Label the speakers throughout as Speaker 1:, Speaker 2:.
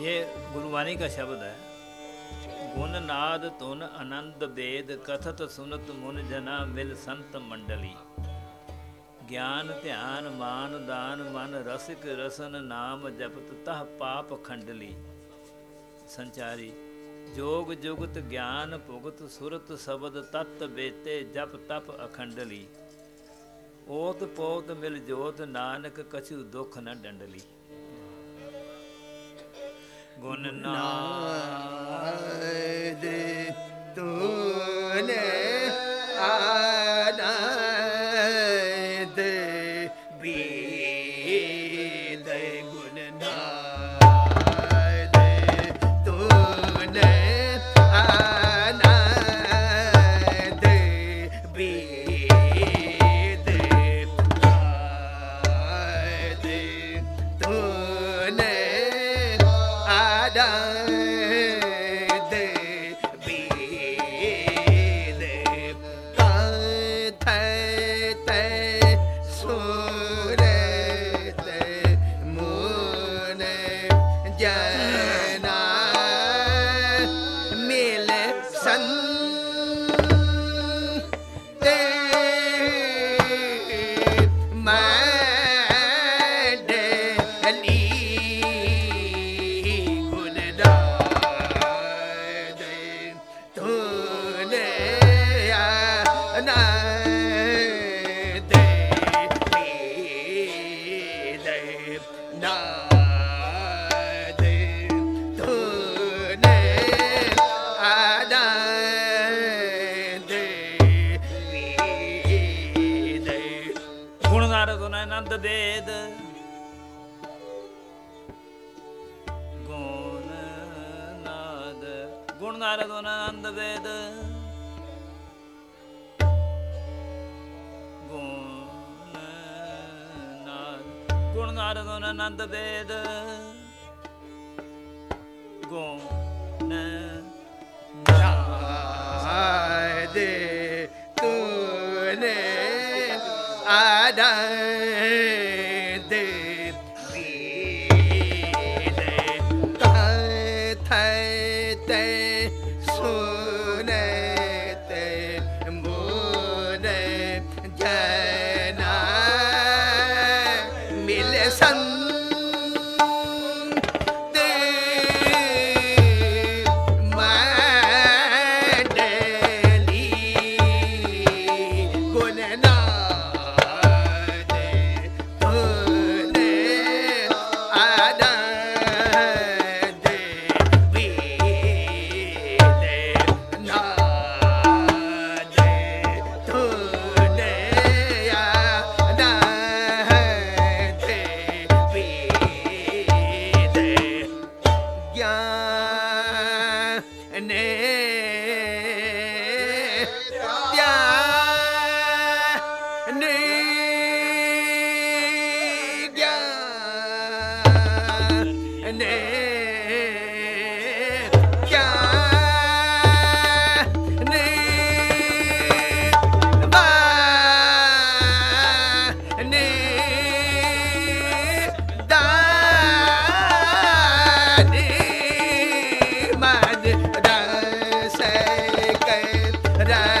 Speaker 1: ये गुरुवाणी का शब्द है गुण नाद तुन आनंद वेद कथत सुनत मुन जना मिल संत मंडली ज्ञान ध्यान मान दान मन रसिक रसन नाम जपत तह पाप खंडली संचारी जोग जुगत ज्ञान भुगत सुरत शबद तत् बेते जप तप अखंडली ओत पोत मिल जोत नानक कछु दुख न डंडली
Speaker 2: ਗੁਣ ਨਾਦ ਤੂਨੇ No.
Speaker 1: ਗੁਣ ਨਾਦ ਗੁਣ ਆਨੰਦ ਵੇਦ ਗੁਣ ਨਾਦ
Speaker 2: ਤੂਨੇ 大家哎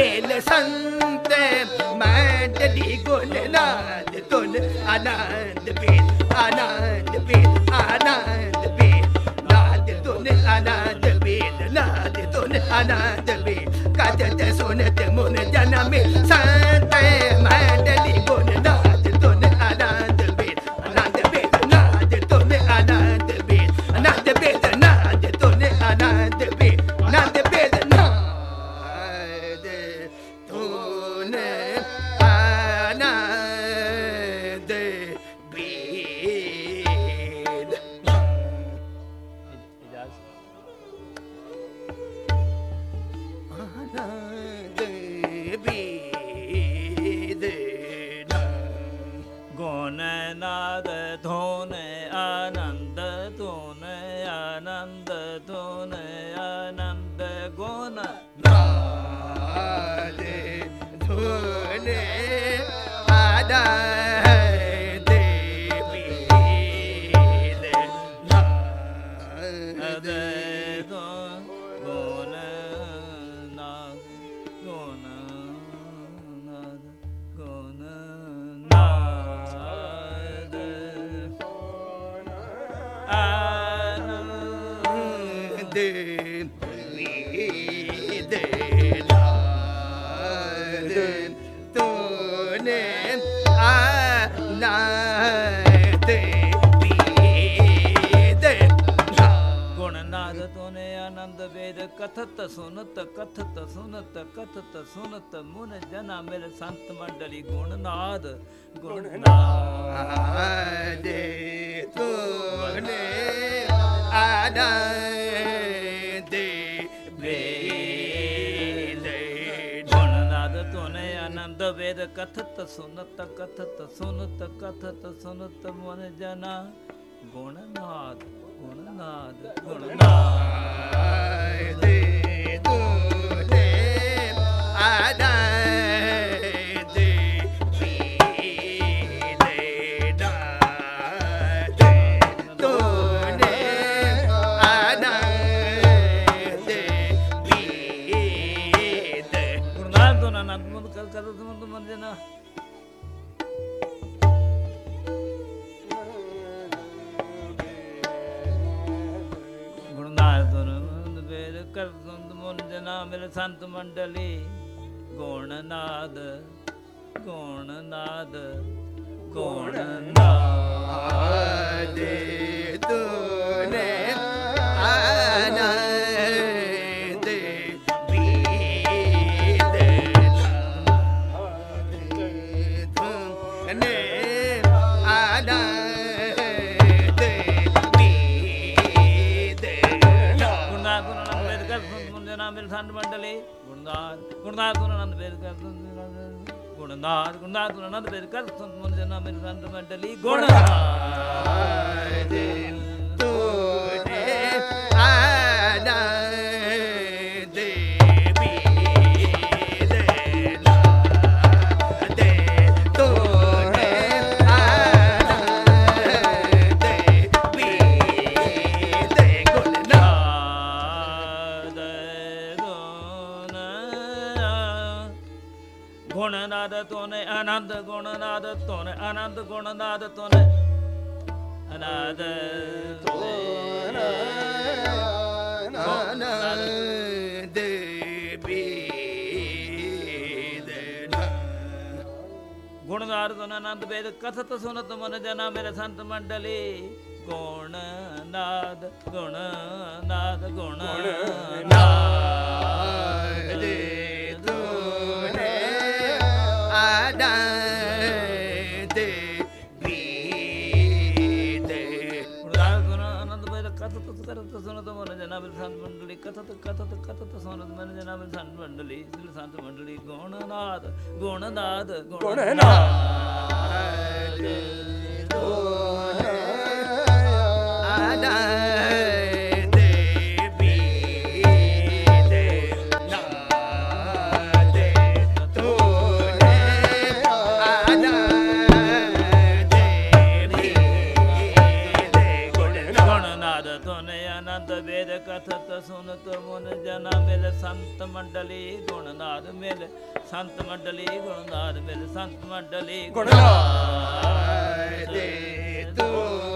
Speaker 2: ਮੇਲ ਸੰਤ ਮੈਂ ਡਲੀ ਗੁਣ ਨਾਦ ਤੁਨ ਆਨੰਦ ਪੀਰ ਆਨੰਦ ਪੀਰ ਆਨੰਦ ਪੀਰ ਨਾਦ ਤੁਨ ਆਨੰਦ ਪੀਰ ਨਾਦ ਤੁਨ ਆਨੰਦ ਪੀਰ ਕਦ ਤੇ ਸੁਨ ਤੇ ਮਨ ਜਨਮੇ ਸੰਤ ਦੇ ਵੀ ਦੇ
Speaker 1: ਲਾਦ
Speaker 2: ਤੋਨੇ ਆ ਨਾ ਤੇ ਵੀ ਦੇ
Speaker 1: ਗੁਣ ਨਾਦ ਤੋਨੇ ਆਨੰਦ ਵੇਦ ਕਥਤ ਸੁਨਤ ਕਥਤ ਸੁਨਤ ਕਥਤ ਸੁਨਤ ਮੁਨ ਜਨਾ ਮਿਲ ਸੰਤ ਮੰਡਲੀ ਗੁਣ ਨਾਦ
Speaker 2: ਦੇ ਤੋਨੇ ਆਨੰਦ
Speaker 1: ਫਿਰ ਕਥਤ ਸੁਨਤ ਕਥਤ ਸੁਨਤ ਕਥਤ ਸੁਨਤ ਮਨ ਜਨਾ। ਗੁਣ ਨਾਦ ਗੁਣ ਕਰ ਸੁੰਦ ਜਨਾ ਮਿਲ ਸੰਤ ਮੰਡਲੀ। ਗੁਣ ਨਾਦ ਗੁਣ ਨਾਦ ਗੁਣ ਨਾਦ।
Speaker 2: ਦੇ
Speaker 1: ਸੰਤ ਮੰਡਲੀ ਗੁਣਦਾਰ ਗੁਣਨਾਦ ਗੁਣ ਆਨੰਦ ਬੇਦ ਕਰ ਗੁਣਦਾਰ ਗੁਣਨਾਦ ਗੁਣ ਆਨੰਦ ਬੇਦ ਕਰ ਸੰਤ ਮਨ ਜਨਾ ਮੇਰੇ ਸੰਤ ਮੰਡਲੀ ਗੁਣਨਾਦ
Speaker 2: ਤੁਨੇ ਆਨੰਦ
Speaker 1: ਗੁਣਨਾਦ ਤੋਨੇ ਆਨੰਦ ਵੇਦ ਕਥਤ ਸੁਨਤ ਮਨ ਜਨਾ ਮੇਰੇ ਸੰਤ ਮੰਡਲੀ। ਗੁਣ ਨਾਦ ਗੁਣ ਨਾਦ ਗੁਣ
Speaker 2: ਨਾਦ। ਤੁਨੇ ਆਨੰਦ
Speaker 1: ਕਥਤ ਕਰਤ ਸੁਨਤ ਮਨ ਜਨਾ ਮੇਰੇ ਸੰਤ ਮੰਡਲੀ ਕਥਤ ਕਥਤ ਕਥਤ ਸੁਨਤ ਮਨ ਜਨਾ ਮੇਰੇ ਸੰਤ ਮੰਡਲੀ ਸਿਲ ਸੰਤ ਮੰਡਲੀ ਸੰਤ ਮੰਡਲੀ ਗੁਣਨਾਦ ਮਿਲ ਸੰਤ ਮੰਡਲੀ ਗੁਣਨਾਦ ਮਿਲ ਸੰਤ ਮੰਡਲੀ
Speaker 2: ਗੁਣਨਾਦ ਤੁਨੇ ਆਨੰਦ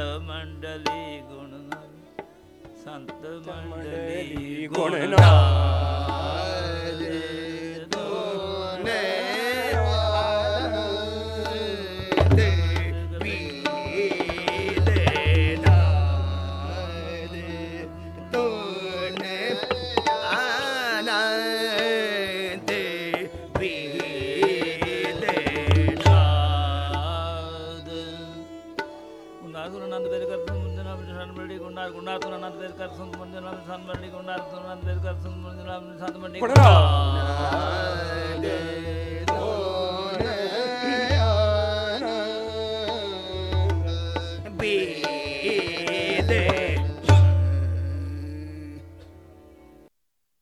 Speaker 1: ਮੰਡਲੀ ਗੁਣਨਾਦ ਸੰਤ ਮੰਡਲੀ ਗੁਣਨਾਦ
Speaker 2: ਤੁਨੇ
Speaker 1: ਗੁਣਾਦ ਗੁਣਾਦ ਆਨੰਦ ਵੇਦ ਕਰ ਸੰਤ ਮੰਡਲੀ ਨਾਮ ਸੰਤ ਮੰਡਲੀ ਗੁਣਾਦ ਆਨੰਦ ਵੇਦ ਕਰ ਸੰਤ ਮੰਡਲੀ ਨਾਮ ਸੰਤ ਮੰਡਲੀ
Speaker 2: ਗੁਣਨਾਦ